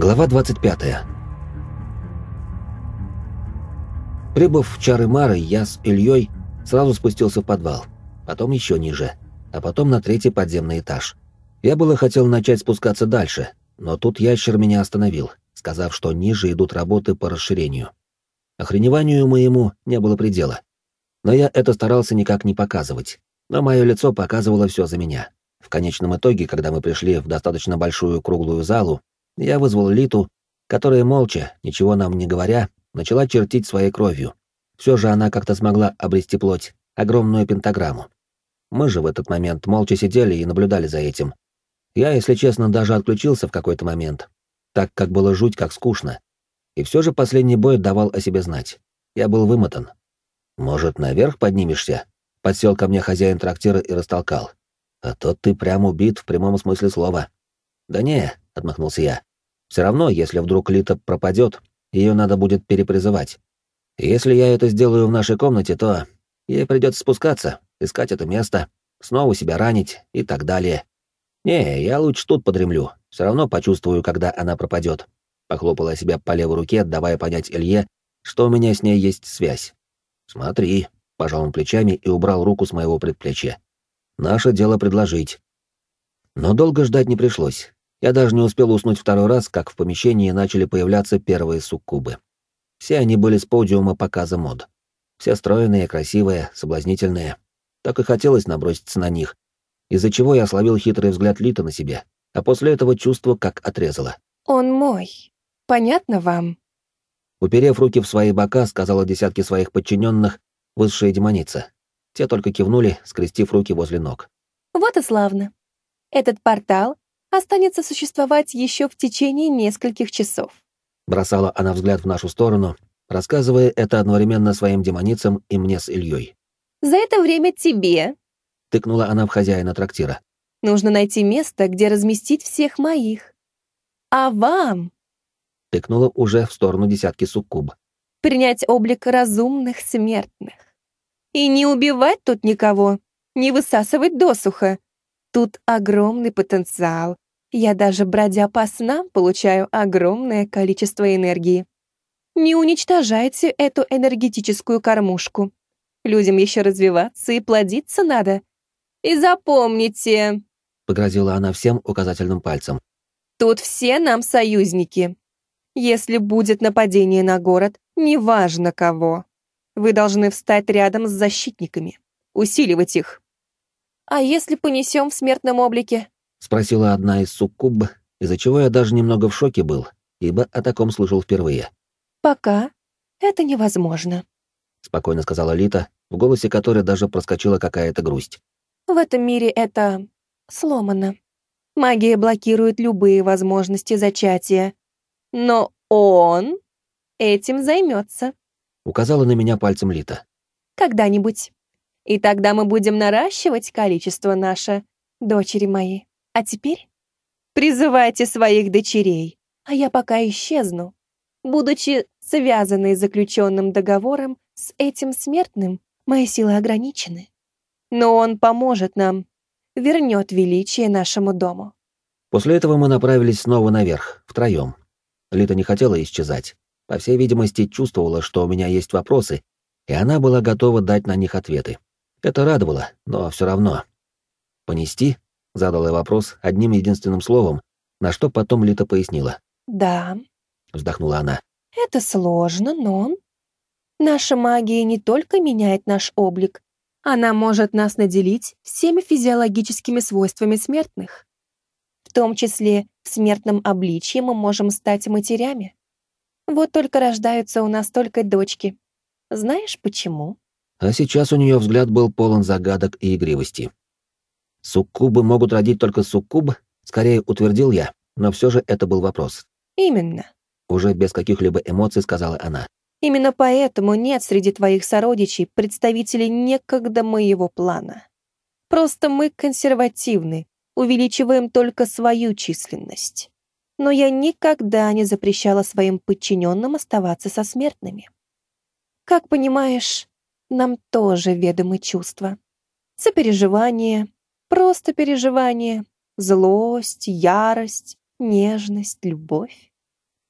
Глава 25. Прибыв в Чары-Мары, я с Ильей сразу спустился в подвал, потом еще ниже, а потом на третий подземный этаж. Я было хотел начать спускаться дальше, но тут ящер меня остановил, сказав, что ниже идут работы по расширению. Охреневанию моему не было предела. Но я это старался никак не показывать, но мое лицо показывало все за меня. В конечном итоге, когда мы пришли в достаточно большую круглую залу, я вызвал Литу, которая молча, ничего нам не говоря, начала чертить своей кровью. Все же она как-то смогла обрести плоть, огромную пентаграмму. Мы же в этот момент молча сидели и наблюдали за этим. Я, если честно, даже отключился в какой-то момент, так как было жуть как скучно. И все же последний бой давал о себе знать. Я был вымотан. «Может, наверх поднимешься?» Подсел ко мне хозяин трактира и растолкал. «А то ты прям убит в прямом смысле слова». «Да не», — отмахнулся я. «Все равно, если вдруг Лита пропадет, ее надо будет перепризывать. Если я это сделаю в нашей комнате, то ей придется спускаться, искать это место, снова себя ранить и так далее. Не, я лучше тут подремлю, все равно почувствую, когда она пропадет. Похлопала себя по левой руке, давая понять Илье, что у меня с ней есть связь. Смотри, пожал он плечами и убрал руку с моего предплечья. Наше дело предложить. Но долго ждать не пришлось. Я даже не успел уснуть второй раз, как в помещении начали появляться первые суккубы. Все они были с подиума показа мод. Все стройные, красивые, соблазнительные. Так и хотелось наброситься на них, из-за чего я словил хитрый взгляд Лита на себе, а после этого чувство как отрезало. «Он мой. Понятно вам?» Уперев руки в свои бока, сказала десятки своих подчиненных высшая демоница. Те только кивнули, скрестив руки возле ног. «Вот и славно. Этот портал останется существовать еще в течение нескольких часов. Бросала она взгляд в нашу сторону, рассказывая это одновременно своим демоницам и мне с Ильей. «За это время тебе...» — тыкнула она в хозяина трактира. «Нужно найти место, где разместить всех моих. А вам...» — тыкнула уже в сторону десятки суккуб. «Принять облик разумных смертных. И не убивать тут никого, не высасывать досуха, Тут огромный потенциал. Я даже бродя по снам получаю огромное количество энергии. Не уничтожайте эту энергетическую кормушку. Людям еще развиваться и плодиться надо. И запомните, — погрозила она всем указательным пальцем. Тут все нам союзники. Если будет нападение на город, неважно кого, вы должны встать рядом с защитниками, усиливать их. «А если понесем в смертном облике?» — спросила одна из суккуб, из-за чего я даже немного в шоке был, ибо о таком слышал впервые. «Пока это невозможно», — спокойно сказала Лита, в голосе которой даже проскочила какая-то грусть. «В этом мире это сломано. Магия блокирует любые возможности зачатия. Но он этим займется», — указала на меня пальцем Лита. «Когда-нибудь». И тогда мы будем наращивать количество наше, дочери мои. А теперь призывайте своих дочерей, а я пока исчезну. Будучи связанной заключенным договором с этим смертным, мои силы ограничены. Но он поможет нам, вернет величие нашему дому. После этого мы направились снова наверх, втроем. Лита не хотела исчезать. По всей видимости, чувствовала, что у меня есть вопросы, и она была готова дать на них ответы. Это радовало, но все равно. «Понести?» — задал я вопрос одним единственным словом, на что потом Лита пояснила. «Да», — вздохнула она. «Это сложно, но...» «Наша магия не только меняет наш облик, она может нас наделить всеми физиологическими свойствами смертных. В том числе в смертном обличье мы можем стать матерями. Вот только рождаются у нас только дочки. Знаешь почему?» А сейчас у нее взгляд был полон загадок и игривости. Суккубы могут родить только суккуб, скорее утвердил я, но все же это был вопрос. Именно. Уже без каких-либо эмоций сказала она. Именно поэтому нет среди твоих сородичей представителей некогда моего плана. Просто мы консервативны, увеличиваем только свою численность. Но я никогда не запрещала своим подчиненным оставаться со смертными. Как понимаешь, нам тоже ведомы чувства. Сопереживание, просто переживание, злость, ярость, нежность, любовь.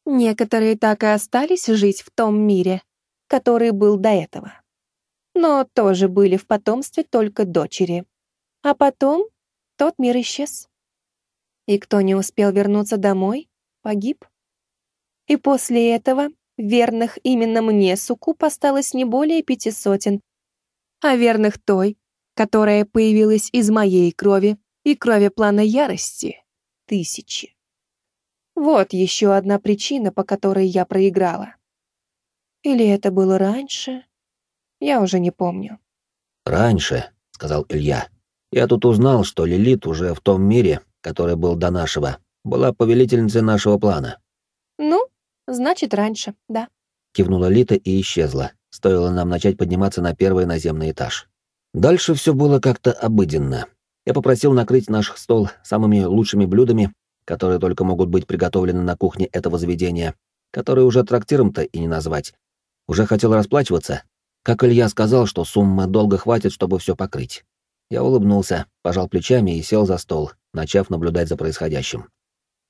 Некоторые так и остались жить в том мире, который был до этого. Но тоже были в потомстве только дочери. А потом тот мир исчез. И кто не успел вернуться домой, погиб. И после этого верных именно мне суккуб осталось не более пяти сотен, а верных той, которая появилась из моей крови и крови плана ярости, тысячи. Вот еще одна причина, по которой я проиграла. Или это было раньше? Я уже не помню. «Раньше», — сказал Илья. «Я тут узнал, что Лилит уже в том мире, который был до нашего, была повелительницей нашего плана». «Ну, значит, раньше, да». Кивнула Лита и исчезла. Стоило нам начать подниматься на первый наземный этаж. Дальше все было как-то обыденно. Я попросил накрыть наш стол самыми лучшими блюдами, которые только могут быть приготовлены на кухне этого заведения, которые уже трактиром-то и не назвать. Уже хотел расплачиваться, как Илья сказал, что суммы долго хватит, чтобы все покрыть. Я улыбнулся, пожал плечами и сел за стол, начав наблюдать за происходящим.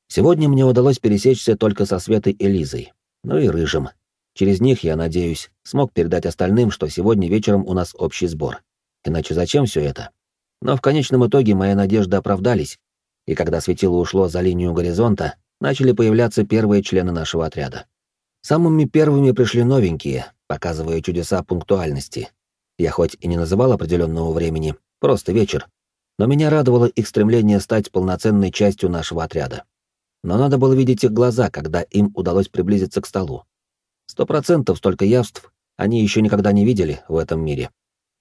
Сегодня мне удалось пересечься только со Светой и Лизой, ну и Рыжим. Через них, я надеюсь, смог передать остальным, что сегодня вечером у нас общий сбор. Иначе зачем все это? Но в конечном итоге мои надежды оправдались, и когда светило ушло за линию горизонта, начали появляться первые члены нашего отряда. Самыми первыми пришли новенькие, показывая чудеса пунктуальности. Я хоть и не называл определенного времени, просто вечер, но меня радовало их стремление стать полноценной частью нашего отряда. Но надо было видеть их глаза, когда им удалось приблизиться к столу. Сто процентов столько явств они еще никогда не видели в этом мире.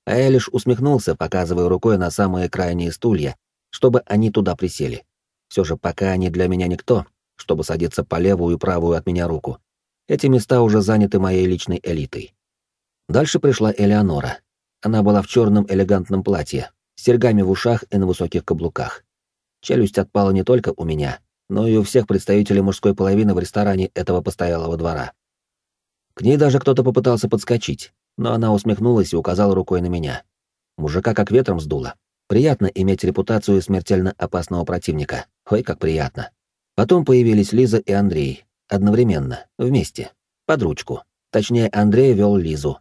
А я усмехнулся, показывая рукой на самые крайние стулья, чтобы они туда присели. Все же пока они для меня никто, чтобы садиться по левую и правую от меня руку. Эти места уже заняты моей личной элитой. Дальше пришла Элеонора. Она была в черном элегантном платье, с серьгами в ушах и на высоких каблуках. Челюсть отпала не только у меня, но и у всех представителей мужской половины в ресторане этого постоялого двора. К ней даже кто-то попытался подскочить, но она усмехнулась и указала рукой на меня. Мужика как ветром сдуло. Приятно иметь репутацию смертельно опасного противника. Ой, как приятно. Потом появились Лиза и Андрей, Одновременно, вместе, под ручку. Точнее, Андрей вел Лизу.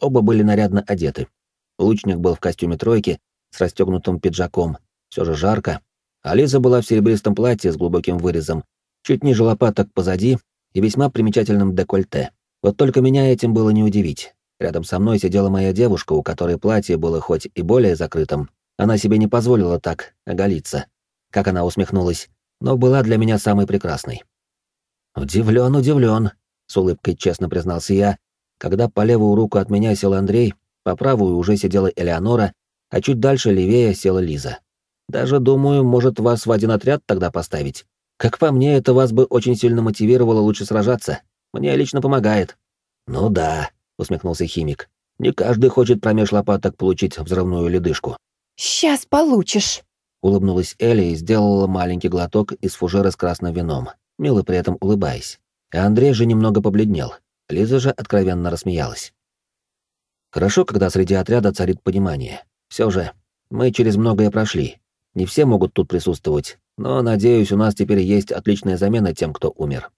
Оба были нарядно одеты. Лучник был в костюме тройки с расстегнутым пиджаком, все же жарко, а Лиза была в серебристом платье с глубоким вырезом, чуть ниже лопаток позади и весьма примечательным декольте. Вот только меня этим было не удивить. Рядом со мной сидела моя девушка, у которой платье было хоть и более закрытым, она себе не позволила так оголиться. Как она усмехнулась, но была для меня самой прекрасной. «Удивлен, удивлен», — с улыбкой честно признался я, когда по левую руку от меня сел Андрей, по правую уже сидела Элеонора, а чуть дальше левее села Лиза. «Даже, думаю, может вас в один отряд тогда поставить. Как по мне, это вас бы очень сильно мотивировало лучше сражаться. Мне лично помогает». «Ну да», — усмехнулся химик. «Не каждый хочет промеж лопаток получить взрывную ледышку». «Сейчас получишь», — улыбнулась Элли и сделала маленький глоток из фужера с красным вином мило при этом улыбаясь. А Андрей же немного побледнел. Лиза же откровенно рассмеялась. Хорошо, когда среди отряда царит понимание. Все же, мы через многое прошли. Не все могут тут присутствовать, но, надеюсь, у нас теперь есть отличная замена тем, кто умер.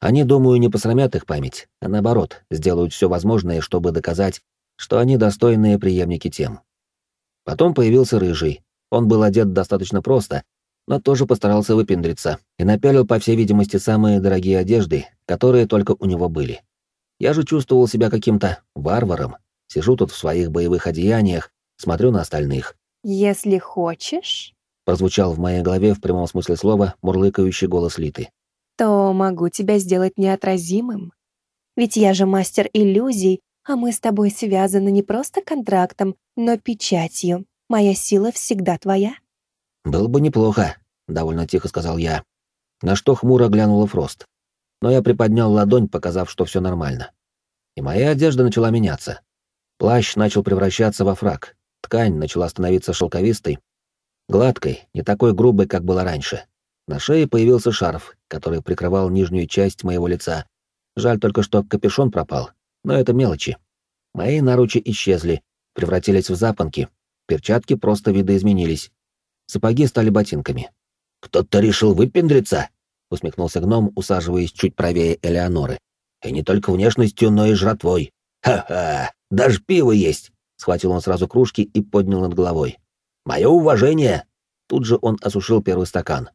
Они, думаю, не посрамят их память, а наоборот, сделают все возможное, чтобы доказать, что они достойные преемники тем. Потом появился Рыжий. Он был одет достаточно просто, но тоже постарался выпендриться и напялил, по всей видимости, самые дорогие одежды, которые только у него были. Я же чувствовал себя каким-то варваром. Сижу тут в своих боевых одеяниях, смотрю на остальных. «Если хочешь...» — прозвучал в моей голове в прямом смысле слова мурлыкающий голос Литы. «То могу тебя сделать неотразимым. Ведь я же мастер иллюзий, а мы с тобой связаны не просто контрактом, но печатью. Моя сила всегда твоя». «Было бы неплохо», — довольно тихо сказал я. На что хмуро глянула Фрост. Но я приподнял ладонь, показав, что все нормально. И моя одежда начала меняться. Плащ начал превращаться во фраг. Ткань начала становиться шелковистой, гладкой, не такой грубой, как было раньше. На шее появился шарф, который прикрывал нижнюю часть моего лица. Жаль только, что капюшон пропал, но это мелочи. Мои наручи исчезли, превратились в запонки, перчатки просто видоизменились, Сапоги стали ботинками. «Кто-то решил выпендриться?» — усмехнулся гном, усаживаясь чуть правее Элеоноры. «И не только внешностью, но и жратвой. Ха-ха! Даже пиво есть!» Схватил он сразу кружки и поднял над головой. «Мое уважение!» Тут же он осушил первый стакан.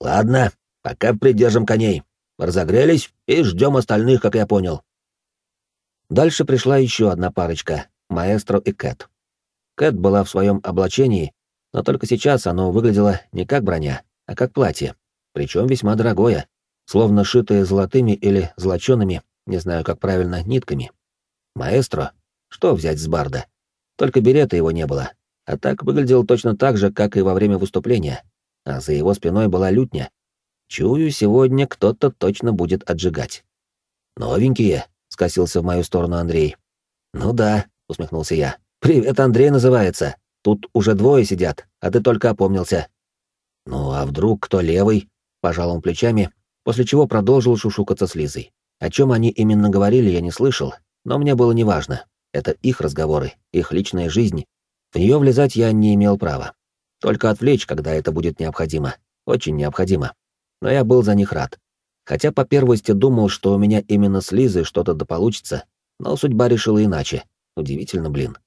«Ладно, пока придержим коней. Разогрелись и ждем остальных, как я понял». Дальше пришла еще одна парочка — маэстро и Кэт. Кэт была в своем облачении, но только сейчас оно выглядело не как броня, а как платье, причем весьма дорогое, словно шитое золотыми или золочеными, не знаю, как правильно, нитками. Маэстро? Что взять с барда? Только берета его не было, а так выглядел точно так же, как и во время выступления, а за его спиной была лютня. Чую, сегодня кто-то точно будет отжигать. «Новенькие?» — скосился в мою сторону Андрей. «Ну да», — усмехнулся я. «Привет, Андрей называется. Тут уже двое сидят, а ты только опомнился». «Ну а вдруг кто левый?» — пожал он плечами, после чего продолжил шушукаться с Лизой. О чем они именно говорили, я не слышал, но мне было неважно. Это их разговоры, их личная жизнь. В нее влезать я не имел права. Только отвлечь, когда это будет необходимо. Очень необходимо. Но я был за них рад. Хотя по первости думал, что у меня именно с Лизой что-то да получится, но судьба решила иначе. Удивительно, блин.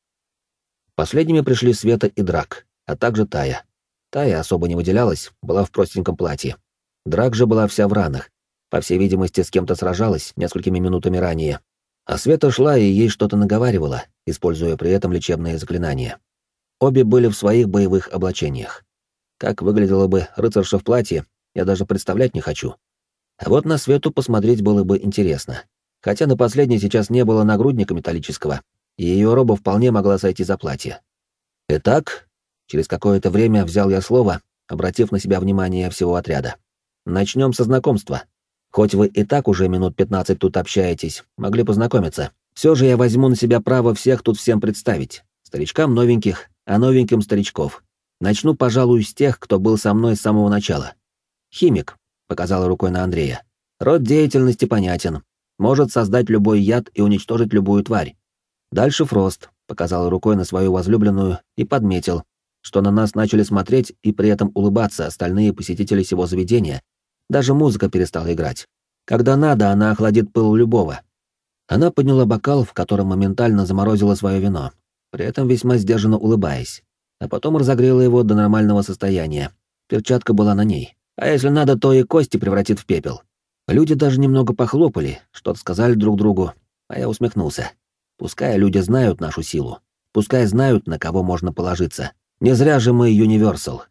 Последними пришли Света и Драк, а также Тая. Тая особо не выделялась, была в простеньком платье. Драк же была вся в ранах. По всей видимости, с кем-то сражалась несколькими минутами ранее. А Света шла и ей что-то наговаривала, используя при этом лечебные заклинания. Обе были в своих боевых облачениях. Как выглядела бы рыцарша в платье, я даже представлять не хочу. А вот на Свету посмотреть было бы интересно. Хотя на последней сейчас не было нагрудника металлического, и ее роба вполне могла сойти за платье. Итак, через какое-то время взял я слово, обратив на себя внимание всего отряда. Начнем со знакомства. Хоть вы и так уже минут пятнадцать тут общаетесь, могли познакомиться. Все же я возьму на себя право всех тут всем представить. Старичкам новеньких, а новеньким старичков. Начну, пожалуй, с тех, кто был со мной с самого начала. Химик, показала рукой на Андрея. Род деятельности понятен. Может создать любой яд и уничтожить любую тварь. Дальше Фрост показал рукой на свою возлюбленную и подметил, что на нас начали смотреть и при этом улыбаться остальные посетители сего заведения. Даже музыка перестала играть. Когда надо, она охладит пыл любого. Она подняла бокал, в котором моментально заморозила свое вино, при этом весьма сдержанно улыбаясь, а потом разогрела его до нормального состояния. Перчатка была на ней. А если надо, то и кости превратит в пепел. Люди даже немного похлопали, что-то сказали друг другу, а я усмехнулся. Пускай люди знают нашу силу. Пускай знают, на кого можно положиться. Не зря же мы Юниверсал.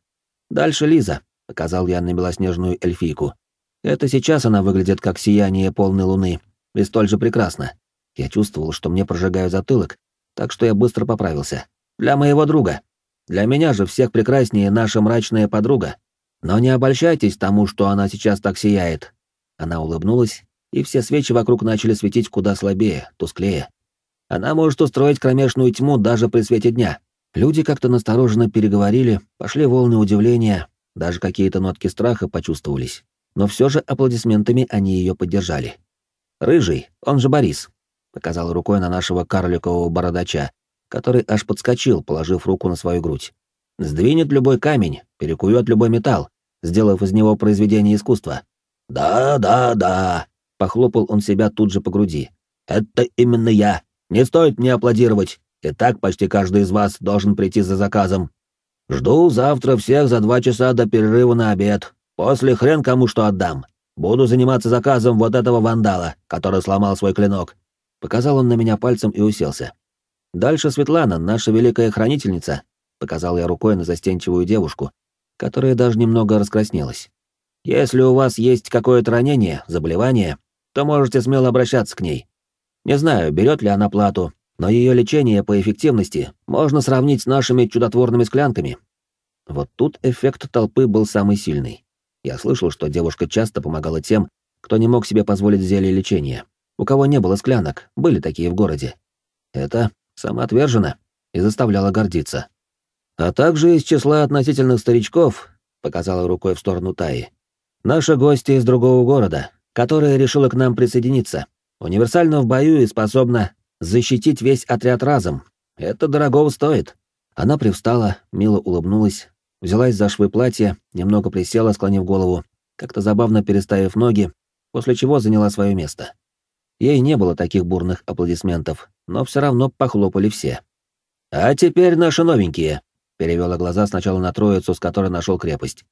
Дальше Лиза, показал я на белоснежную эльфийку. Это сейчас она выглядит как сияние полной луны, и столь же прекрасно. Я чувствовал, что мне прожигают затылок, так что я быстро поправился. Для моего друга. Для меня же всех прекраснее наша мрачная подруга. Но не обольщайтесь тому, что она сейчас так сияет. Она улыбнулась, и все свечи вокруг начали светить куда слабее, тусклее. Она может устроить кромешную тьму даже при свете дня. Люди как-то настороженно переговорили, пошли волны удивления, даже какие-то нотки страха почувствовались. Но все же аплодисментами они ее поддержали. «Рыжий, он же Борис», — показал рукой на нашего карликового бородача, который аж подскочил, положив руку на свою грудь. «Сдвинет любой камень, перекует любой металл, сделав из него произведение искусства». «Да, да, да», — похлопал он себя тут же по груди. «Это именно я. Не стоит мне аплодировать. И так почти каждый из вас должен прийти за заказом. Жду завтра всех за два часа до перерыва на обед. После хрен кому что отдам. Буду заниматься заказом вот этого вандала, который сломал свой клинок. Показал он на меня пальцем и уселся. Дальше Светлана, наша великая хранительница. Показал я рукой на застенчивую девушку, которая даже немного раскраснелась. Если у вас есть какое-то ранение, заболевание, то можете смело обращаться к ней. Не знаю, берет ли она плату, но ее лечение по эффективности можно сравнить с нашими чудотворными склянками. Вот тут эффект толпы был самый сильный. Я слышал, что девушка часто помогала тем, кто не мог себе позволить зелье лечения. У кого не было склянок, были такие в городе. Это самоотверженно и заставляло гордиться. А также из числа относительных старичков, показала рукой в сторону Таи, наши гости из другого города, которая решила к нам присоединиться. Универсально в бою и способна защитить весь отряд разом. Это дорогого стоит. Она привстала, мило улыбнулась, взялась за швы платья, немного присела, склонив голову, как-то забавно переставив ноги, после чего заняла свое место. Ей не было таких бурных аплодисментов, но все равно похлопали все. «А теперь наши новенькие», — перевела глаза сначала на троицу, с которой нашел крепость.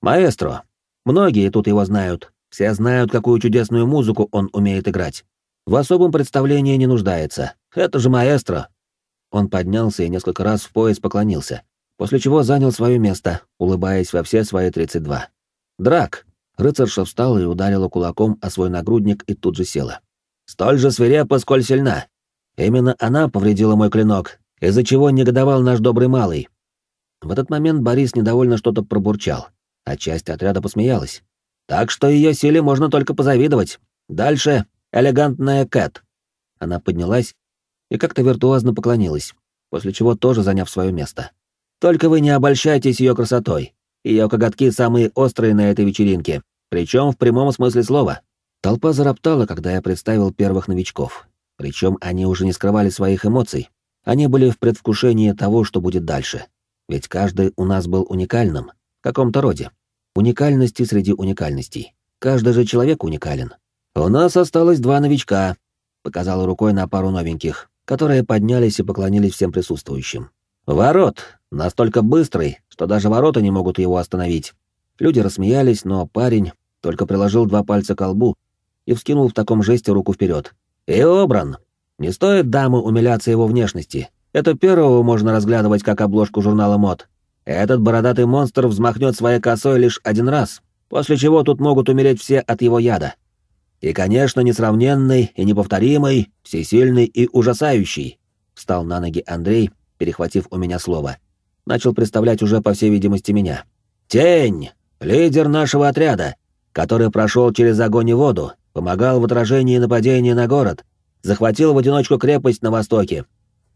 «Маэстро. Многие тут его знают. Все знают, какую чудесную музыку он умеет играть. В особом представлении не нуждается. Это же маэстро». Он поднялся и несколько раз в пояс поклонился, после чего занял свое место, улыбаясь во все свои тридцать два. «Драк!» Рыцарша встала и ударила кулаком о свой нагрудник и тут же села. «Столь же свирепа, сколь сильна. Именно она повредила мой клинок, из-за чего негодовал наш добрый малый». В этот момент Борис недовольно что-то пробурчал, а часть отряда посмеялась. «Так что ее силе можно только позавидовать. Дальше элегантная Кэт». Она поднялась и как-то виртуозно поклонилась, после чего тоже заняв свое место. «Только вы не обольщайтесь ее красотой. Ее коготки самые острые на этой вечеринке, причем в прямом смысле слова». Толпа зароптала, когда я представил первых новичков. Причем они уже не скрывали своих эмоций. Они были в предвкушении того, что будет дальше. Ведь каждый у нас был уникальным, в каком-то роде. Уникальности среди уникальностей. Каждый же человек уникален. «У нас осталось два новичка», — показал рукой на пару новеньких, которые поднялись и поклонились всем присутствующим. «Ворот! Настолько быстрый, что даже ворота не могут его остановить». Люди рассмеялись, но парень только приложил два пальца к лбу и вскинул в таком жесте руку вперед. «И Обран! Не стоит дамы умиляться его внешности. Это первого можно разглядывать как обложку журнала мод. Этот бородатый монстр взмахнет своей косой лишь один раз, после чего тут могут умереть все от его яда. И, конечно, несравненный и неповторимый, всесильный и ужасающий. Встал на ноги Андрей, перехватив у меня слово. Начал представлять уже, по всей видимости, меня. «Тень! Лидер нашего отряда, который прошел через огонь и воду, помогал в отражении нападения на город, захватил в одиночку крепость на востоке,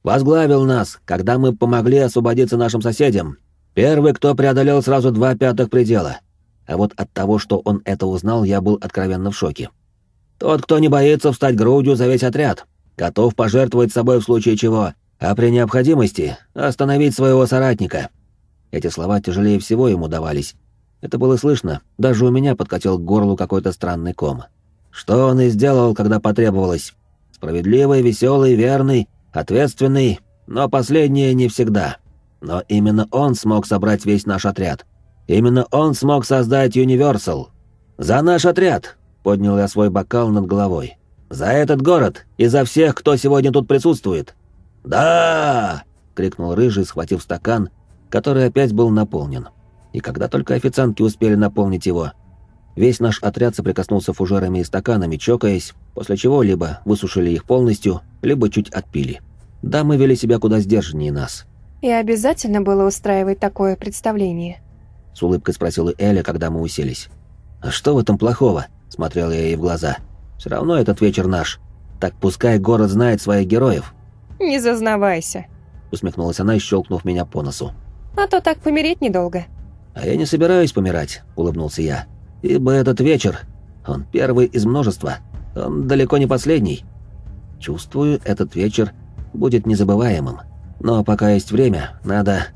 возглавил нас, когда мы помогли освободиться нашим соседям. Первый, кто преодолел сразу два пятых предела. А вот от того, что он это узнал, я был откровенно в шоке. Тот, кто не боится встать грудью за весь отряд, готов пожертвовать собой в случае чего, а при необходимости остановить своего соратника. Эти слова тяжелее всего ему давались. Это было слышно, даже у меня подкатил к горлу какой-то странный ком. Что он и сделал, когда потребовалось. Справедливый, веселый, верный, ответственный, но последнее не всегда. Но именно он смог собрать весь наш отряд. Именно он смог создать Юниверсал. За наш отряд, Поднял я свой бокал над головой. «За этот город и за всех, кто сегодня тут присутствует!» «Да!» — крикнул Рыжий, схватив стакан, который опять был наполнен. И когда только официантки успели наполнить его, весь наш отряд соприкоснулся фужерами и стаканами, чокаясь, после чего либо высушили их полностью, либо чуть отпили. Да, мы вели себя куда сдержаннее нас. «И обязательно было устраивать такое представление?» С улыбкой спросила Эля, когда мы уселись. «А что в этом плохого?» Смотрел я ей в глаза. Все равно этот вечер наш. Так пускай город знает своих героев. Не зазнавайся, усмехнулась она, щелкнув меня по носу. А то так помереть недолго. А я не собираюсь помирать, улыбнулся я. Ибо этот вечер, он первый из множества. Он далеко не последний. Чувствую, этот вечер будет незабываемым. Но пока есть время, надо...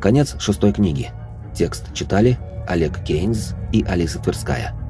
Конец шестой книги. Текст читали Олег Кейнс и Алиса Тверская.